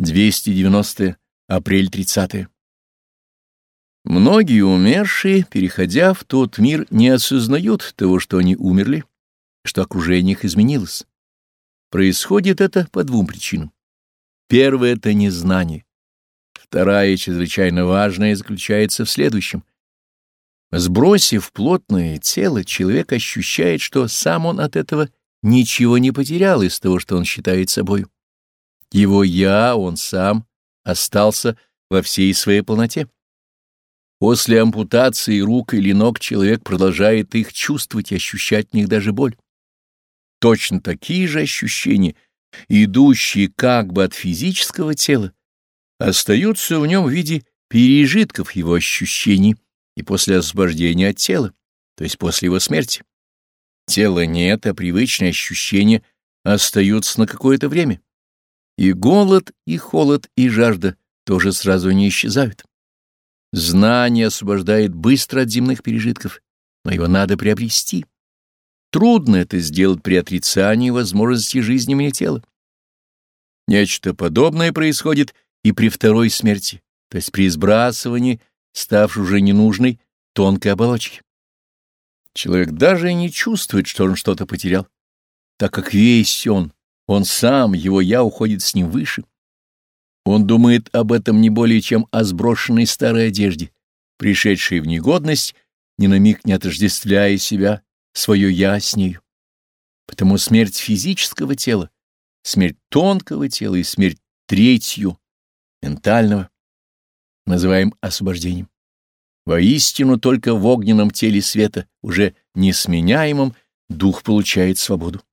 290 апрель 30 Многие умершие, переходя в тот мир, не осознают того, что они умерли, что окружение их изменилось. Происходит это по двум причинам. Первое — это незнание. Вторая, чрезвычайно важная, заключается в следующем. Сбросив плотное тело, человек ощущает, что сам он от этого ничего не потерял из того, что он считает собой. Его «я», он сам, остался во всей своей полноте. После ампутации рук или ног человек продолжает их чувствовать и ощущать в них даже боль. Точно такие же ощущения, идущие как бы от физического тела, остаются в нем в виде пережитков его ощущений и после освобождения от тела, то есть после его смерти. Тела нет, а привычные ощущения остаются на какое-то время. И голод, и холод, и жажда тоже сразу не исчезают. Знание освобождает быстро от земных пережитков, но его надо приобрести. Трудно это сделать при отрицании возможности жизни мне тела. Нечто подобное происходит и при второй смерти, то есть при сбрасывании, ставшей уже ненужной, тонкой оболочки. Человек даже и не чувствует, что он что-то потерял, так как весь он он сам, его «я» уходит с ним выше. Он думает об этом не более чем о сброшенной старой одежде, пришедшей в негодность, ни на миг не отождествляя себя, свое «я» с нею. Потому смерть физического тела, смерть тонкого тела и смерть третью, ментального, называем освобождением. Воистину только в огненном теле света, уже несменяемом, дух получает свободу.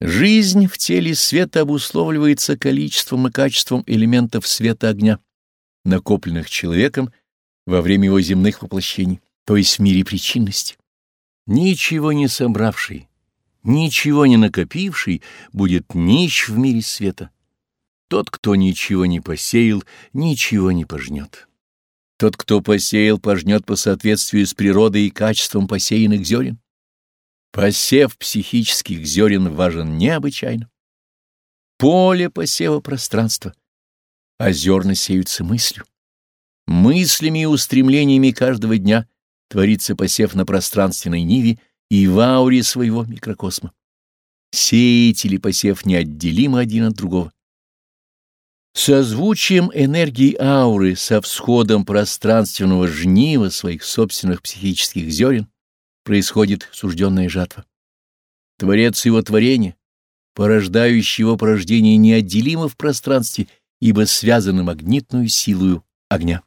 Жизнь в теле света обусловливается количеством и качеством элементов света огня, накопленных человеком во время его земных воплощений, то есть в мире причинности. Ничего не собравший, ничего не накопивший будет нищ в мире света. Тот, кто ничего не посеял, ничего не пожнет. Тот, кто посеял, пожнет по соответствию с природой и качеством посеянных зерен. Посев психических зерен важен необычайно. Поле посева пространства, а зерна сеются мыслью. Мыслями и устремлениями каждого дня творится посев на пространственной ниве и в ауре своего микрокосма. Сеятели посев неотделимы один от другого. Созвучием энергии ауры со всходом пространственного жнива своих собственных психических зерен происходит сужденная жатва. Творец его творения, порождающий его порождение неотделимо в пространстве, ибо связаны магнитную силою огня.